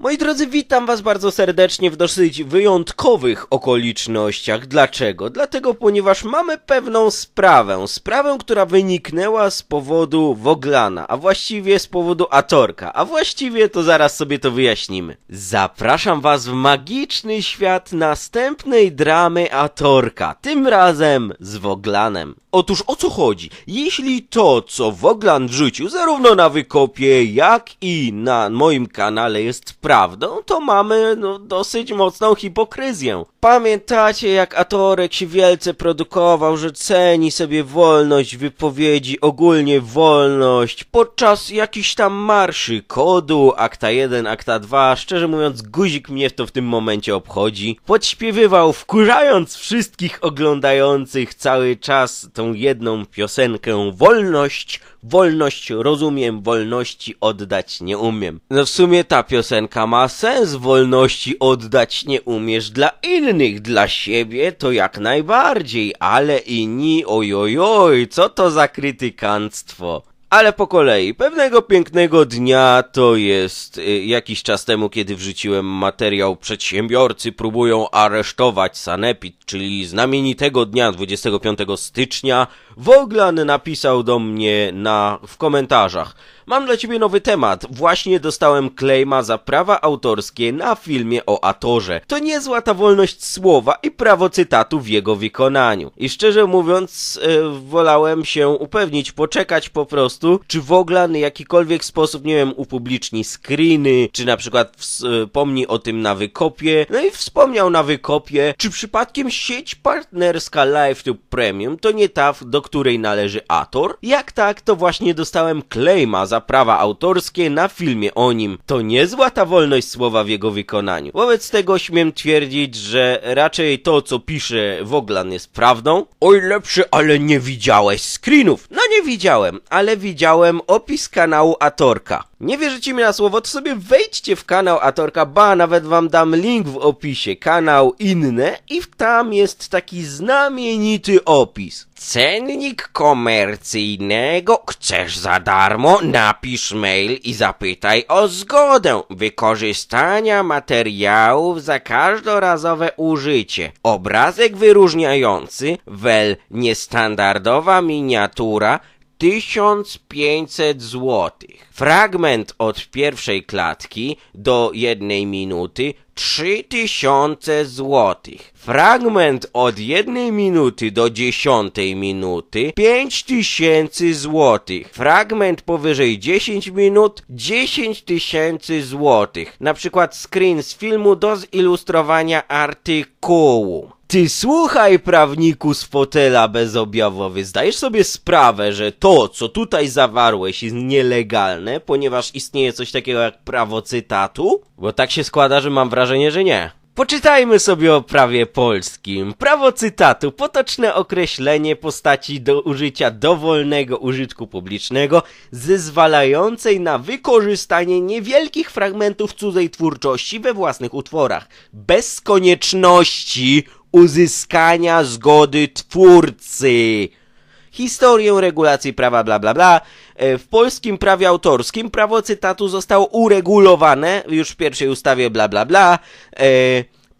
Moi drodzy, witam was bardzo serdecznie w dosyć wyjątkowych okolicznościach. Dlaczego? Dlatego, ponieważ mamy pewną sprawę. Sprawę, która wyniknęła z powodu Woglana, a właściwie z powodu Atorka. A właściwie to zaraz sobie to wyjaśnimy. Zapraszam was w magiczny świat następnej dramy Atorka. Tym razem z Woglanem. Otóż o co chodzi? Jeśli to, co Woglan wrzucił zarówno na wykopie, jak i na moim kanale jest prawdą, to mamy no, dosyć mocną hipokryzję. Pamiętacie, jak Atorek się wielce produkował, że ceni sobie wolność wypowiedzi, ogólnie wolność, podczas jakichś tam marszy, kodu, akta 1, akta 2, szczerze mówiąc, guzik mnie to w tym momencie obchodzi. Podśpiewywał, wkurzając wszystkich oglądających cały czas tą jedną piosenkę Wolność, wolność rozumiem, wolności oddać nie umiem. No w sumie ta piosenka ma sens, wolności oddać nie umiesz dla innych, dla siebie to jak najbardziej, ale inni ojojoj, co to za krytykanstwo. Ale po kolei, pewnego pięknego dnia, to jest y, jakiś czas temu, kiedy wrzuciłem materiał Przedsiębiorcy próbują aresztować Sanepid, czyli znamienitego dnia 25 stycznia, Woglan napisał do mnie na, w komentarzach Mam dla ciebie nowy temat. Właśnie dostałem claima za prawa autorskie na filmie o Atorze. To niezła ta wolność słowa i prawo cytatu w jego wykonaniu. I szczerze mówiąc, e, wolałem się upewnić, poczekać po prostu, czy w jakikolwiek sposób, nie wiem, upubliczni screeny, czy na przykład wspomni o tym na wykopie. No i wspomniał na wykopie, czy przypadkiem sieć partnerska LiveTube Premium to nie ta, do której należy Ator? Jak tak, to właśnie dostałem claima za prawa autorskie na filmie o nim. To niezła ta wolność słowa w jego wykonaniu. Wobec tego śmiem twierdzić, że raczej to, co pisze Woglan jest prawdą. Oj, lepszy, ale nie widziałeś screenów. No nie widziałem, ale widziałem opis kanału Atorka. Nie wierzycie mi na słowo, to sobie wejdźcie w kanał Atorka, ba, nawet wam dam link w opisie, kanał inne i tam jest taki znamienity opis. Cennik komercyjnego chcesz za darmo? Napisz mail i zapytaj o zgodę wykorzystania materiałów za każdorazowe użycie. Obrazek wyróżniający, wel niestandardowa miniatura 1500 zł. Fragment od pierwszej klatki do jednej minuty 3000 zł. Fragment od jednej minuty do dziesiątej minuty 5000 zł. Fragment powyżej 10 minut 10 tysięcy złotych. Na przykład screen z filmu do zilustrowania artykułu. Ty słuchaj, prawniku z fotela bezobjawowy, zdajesz sobie sprawę, że to, co tutaj zawarłeś jest nielegalne, ponieważ istnieje coś takiego jak prawo cytatu? Bo tak się składa, że mam wrażenie, że nie. Poczytajmy sobie o prawie polskim. Prawo cytatu, potoczne określenie postaci do użycia dowolnego użytku publicznego, zezwalającej na wykorzystanie niewielkich fragmentów cudzej twórczości we własnych utworach, bez konieczności uzyskania zgody twórcy. Historię regulacji prawa bla bla bla. E, W polskim prawie autorskim prawo cytatu zostało uregulowane już w pierwszej ustawie bla bla bla. E,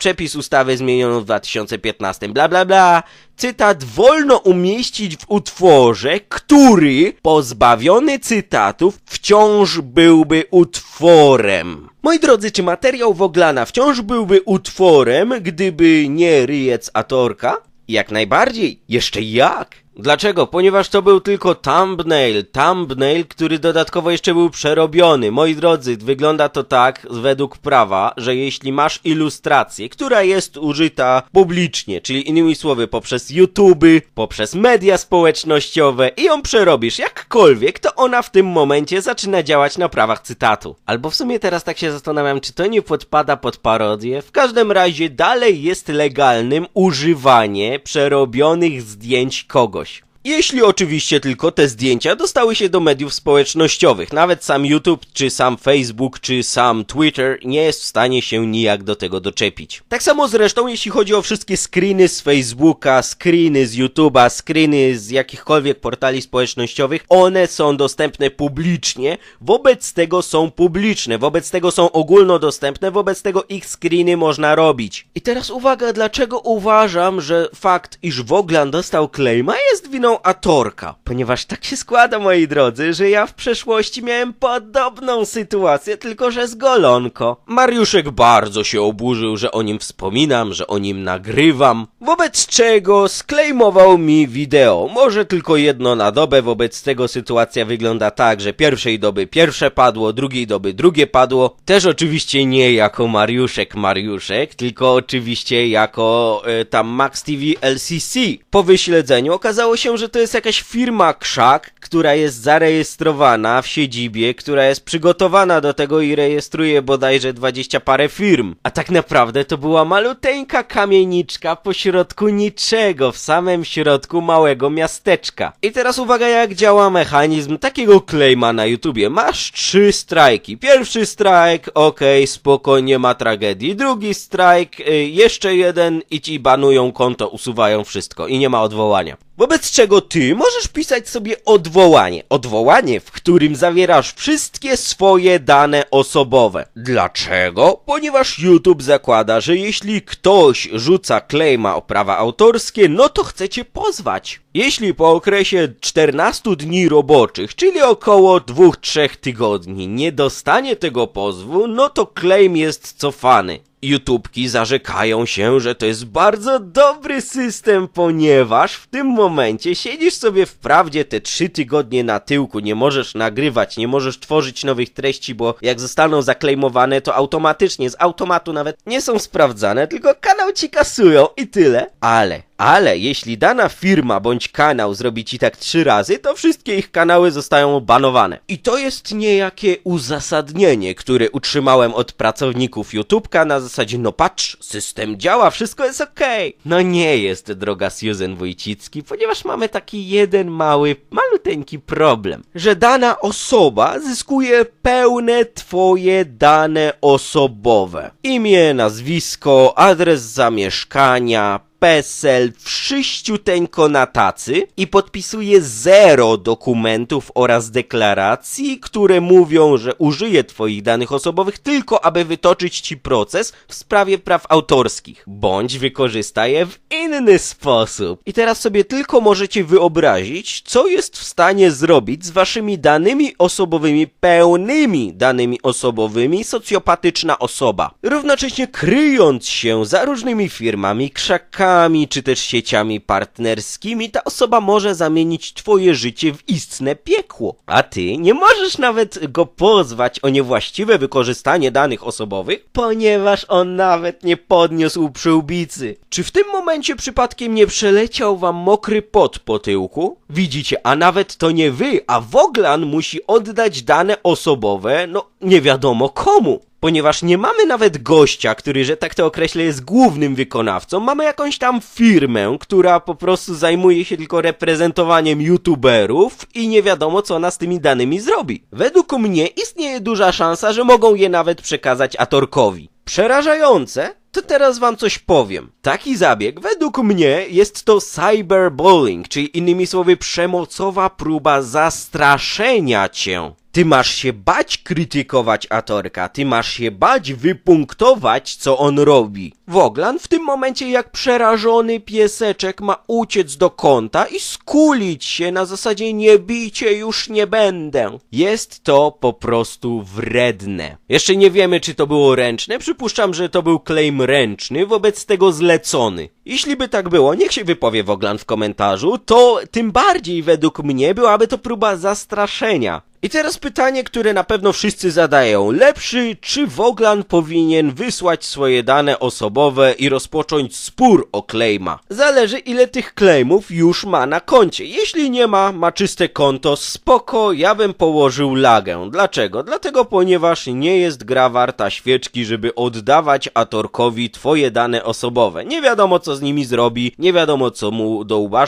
Przepis ustawy zmieniono w 2015 bla bla bla. Cytat wolno umieścić w utworze, który pozbawiony cytatów wciąż byłby utworem. Moi drodzy, czy materiał Woglana wciąż byłby utworem, gdyby nie ryjec Atorka? Jak najbardziej, jeszcze jak? Dlaczego? Ponieważ to był tylko thumbnail, thumbnail, który dodatkowo jeszcze był przerobiony. Moi drodzy, wygląda to tak, według prawa, że jeśli masz ilustrację, która jest użyta publicznie, czyli innymi słowy poprzez YouTube, poprzez media społecznościowe i ją przerobisz jakkolwiek, to ona w tym momencie zaczyna działać na prawach cytatu. Albo w sumie teraz tak się zastanawiam, czy to nie podpada pod parodię. W każdym razie dalej jest legalnym używanie przerobionych zdjęć kogoś. Jeśli oczywiście tylko te zdjęcia dostały się do mediów społecznościowych. Nawet sam YouTube, czy sam Facebook, czy sam Twitter nie jest w stanie się nijak do tego doczepić. Tak samo zresztą jeśli chodzi o wszystkie screeny z Facebooka, screeny z YouTube'a, screeny z jakichkolwiek portali społecznościowych, one są dostępne publicznie, wobec tego są publiczne, wobec tego są ogólnodostępne, wobec tego ich screeny można robić. I teraz uwaga, dlaczego uważam, że fakt, iż Woglan dostał claima jest winą Atorka? Ponieważ tak się składa, moi drodzy, że ja w przeszłości miałem podobną sytuację, tylko że z golonko. Mariuszek bardzo się oburzył, że o nim wspominam, że o nim nagrywam, wobec czego sklejmował mi wideo. Może tylko jedno na dobę, wobec tego sytuacja wygląda tak, że pierwszej doby pierwsze padło, drugiej doby drugie padło. Też oczywiście nie jako Mariuszek Mariuszek, tylko oczywiście jako e, tam Max TV LCC. Po wyśledzeniu okazało się, że to jest jakaś firma Krzak, która jest zarejestrowana w siedzibie, która jest przygotowana do tego i rejestruje bodajże 20 parę firm. A tak naprawdę to była maluteńka kamieniczka pośrodku niczego, w samym środku małego miasteczka. I teraz uwaga jak działa mechanizm takiego claima na YouTubie. Masz trzy strajki. Pierwszy strajk, okej, spoko, nie ma tragedii. Drugi strajk, y, jeszcze jeden i ci banują konto, usuwają wszystko i nie ma odwołania. Wobec czego ty możesz pisać sobie odwołanie. Odwołanie, w którym zawierasz wszystkie swoje dane osobowe. Dlaczego? Ponieważ YouTube zakłada, że jeśli ktoś rzuca claima o prawa autorskie, no to chcecie pozwać. Jeśli po okresie 14 dni roboczych, czyli około 2-3 tygodni, nie dostanie tego pozwu, no to claim jest cofany. YouTubki zarzekają się, że to jest bardzo dobry system, ponieważ w tym momencie siedzisz sobie wprawdzie te trzy tygodnie na tyłku, nie możesz nagrywać, nie możesz tworzyć nowych treści, bo jak zostaną zaklejmowane, to automatycznie, z automatu nawet nie są sprawdzane, tylko kanał ci kasują i tyle. Ale ale jeśli dana firma bądź kanał zrobi ci tak trzy razy, to wszystkie ich kanały zostają banowane. I to jest niejakie uzasadnienie, które utrzymałem od pracowników YouTube'ka na zasadzie, no patrz, system działa, wszystko jest okej. No nie jest, droga Susan Wójcicki, ponieważ mamy taki jeden mały, maluteńki problem, że dana osoba zyskuje pełne twoje dane osobowe. Imię, nazwisko, adres zamieszkania, PESEL wszyściuteńko na tacy i podpisuje zero dokumentów oraz deklaracji, które mówią, że użyje twoich danych osobowych tylko, aby wytoczyć ci proces w sprawie praw autorskich, bądź wykorzysta je w inny sposób. I teraz sobie tylko możecie wyobrazić, co jest w stanie zrobić z waszymi danymi osobowymi, pełnymi danymi osobowymi socjopatyczna osoba. Równocześnie kryjąc się za różnymi firmami, krzakami, czy też sieciami partnerskimi, ta osoba może zamienić twoje życie w istne piekło. A ty nie możesz nawet go pozwać o niewłaściwe wykorzystanie danych osobowych, ponieważ on nawet nie podniósł przyłbicy. Czy w tym momencie przypadkiem nie przeleciał wam mokry pot po tyłku? Widzicie, a nawet to nie wy, a Woglan musi oddać dane osobowe, no nie wiadomo komu ponieważ nie mamy nawet gościa, który, że tak to określę, jest głównym wykonawcą. Mamy jakąś tam firmę, która po prostu zajmuje się tylko reprezentowaniem youtuberów i nie wiadomo, co ona z tymi danymi zrobi. Według mnie istnieje duża szansa, że mogą je nawet przekazać Atorkowi. Przerażające, to teraz wam coś powiem. Taki zabieg, według mnie, jest to cyberbullying, czyli innymi słowy przemocowa próba zastraszenia cię. Ty masz się bać krytykować Atorka, ty masz się bać wypunktować, co on robi. Woglan w tym momencie jak przerażony pieseczek ma uciec do kąta i skulić się na zasadzie nie bicie, już nie będę. Jest to po prostu wredne. Jeszcze nie wiemy, czy to było ręczne, przypuszczam, że to był claim ręczny, wobec tego zlecony. Jeśli by tak było, niech się wypowie Woglan w komentarzu, to tym bardziej według mnie byłaby to próba zastraszenia. I teraz pytanie, które na pewno wszyscy zadają. Lepszy czy Woglan powinien wysłać swoje dane osobowe i rozpocząć spór o claima? Zależy ile tych claimów już ma na koncie. Jeśli nie ma, ma czyste konto, spoko, ja bym położył lagę. Dlaczego? Dlatego, ponieważ nie jest gra warta świeczki, żeby oddawać Atorkowi twoje dane osobowe. Nie wiadomo co z nimi zrobi, nie wiadomo co mu do łba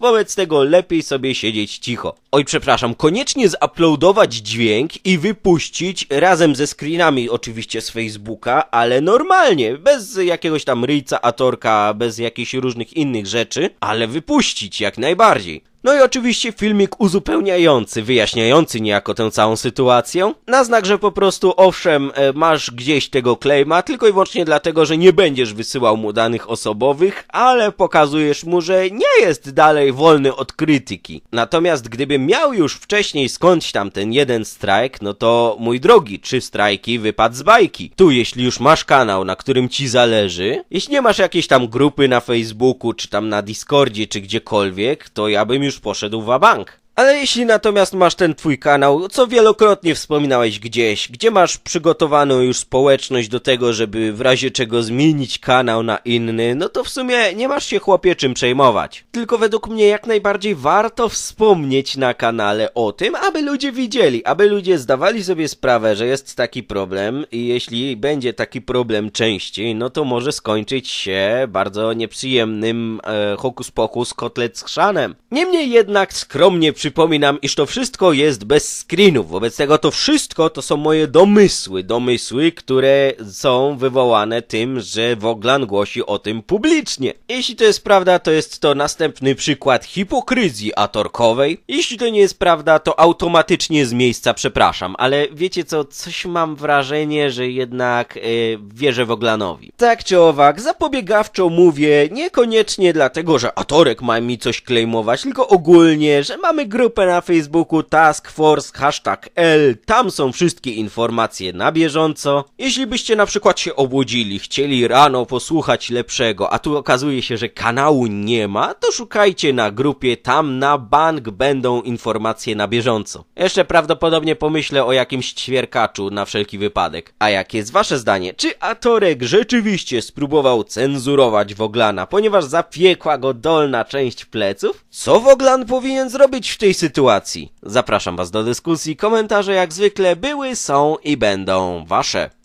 wobec tego lepiej sobie siedzieć cicho. Oj, przepraszam, koniecznie zuploadować dźwięk i wypuścić razem ze screenami oczywiście z Facebooka, ale normalnie, bez jakiegoś tam ryjca, atorka, bez jakichś różnych innych rzeczy, ale wypuścić jak najbardziej. No i oczywiście filmik uzupełniający, wyjaśniający niejako tę całą sytuację. Na znak, że po prostu owszem, e, masz gdzieś tego claima, tylko i wyłącznie dlatego, że nie będziesz wysyłał mu danych osobowych, ale pokazujesz mu, że nie jest dalej wolny od krytyki. Natomiast gdybym miał już wcześniej skądś tam ten jeden strajk, no to mój drogi, trzy strajki wypadł z bajki. Tu jeśli już masz kanał, na którym ci zależy, jeśli nie masz jakiejś tam grupy na Facebooku, czy tam na Discordzie, czy gdziekolwiek, to ja bym już poszedł w bank. Ale jeśli natomiast masz ten twój kanał, co wielokrotnie wspominałeś gdzieś, gdzie masz przygotowaną już społeczność do tego, żeby w razie czego zmienić kanał na inny, no to w sumie nie masz się chłopie czym przejmować. Tylko według mnie jak najbardziej warto wspomnieć na kanale o tym, aby ludzie widzieli, aby ludzie zdawali sobie sprawę, że jest taki problem i jeśli będzie taki problem częściej, no to może skończyć się bardzo nieprzyjemnym e, hokus pokus kotlet z chrzanem. Niemniej jednak skromnie przypominam, iż to wszystko jest bez screenów. Wobec tego to wszystko to są moje domysły. Domysły, które są wywołane tym, że Woglan głosi o tym publicznie. Jeśli to jest prawda, to jest to następny przykład hipokryzji atorkowej. Jeśli to nie jest prawda, to automatycznie z miejsca przepraszam. Ale wiecie co, coś mam wrażenie, że jednak e, wierzę Woglanowi. Tak czy owak, zapobiegawczo mówię, niekoniecznie dlatego, że Atorek ma mi coś claimować, tylko ogólnie, że mamy grupę na Facebooku Task Force hashtag L, tam są wszystkie informacje na bieżąco. Jeśli byście na przykład się obudzili, chcieli rano posłuchać lepszego, a tu okazuje się, że kanału nie ma, to szukajcie na grupie, tam na bank będą informacje na bieżąco. Jeszcze prawdopodobnie pomyślę o jakimś ćwierkaczu na wszelki wypadek. A jakie jest wasze zdanie? Czy Atorek rzeczywiście spróbował cenzurować Woglana, ponieważ zapiekła go dolna część pleców? Co Woglan powinien zrobić w tej sytuacji? Zapraszam was do dyskusji. Komentarze jak zwykle były, są i będą wasze.